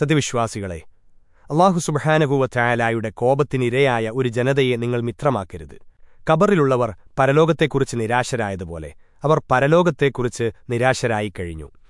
സത്യവിശ്വാസികളെ അള്ളാഹു സുബഹാനഹൂവറ്റായാലായുടെ കോപത്തിനിരയായ ഒരു ജനതയെ നിങ്ങൾ മിത്രമാക്കരുത്. കബറിലുള്ളവർ പരലോകത്തെക്കുറിച്ച് നിരാശരായതുപോലെ അവർ പരലോകത്തെക്കുറിച്ച് നിരാശരായിക്കഴിഞ്ഞു.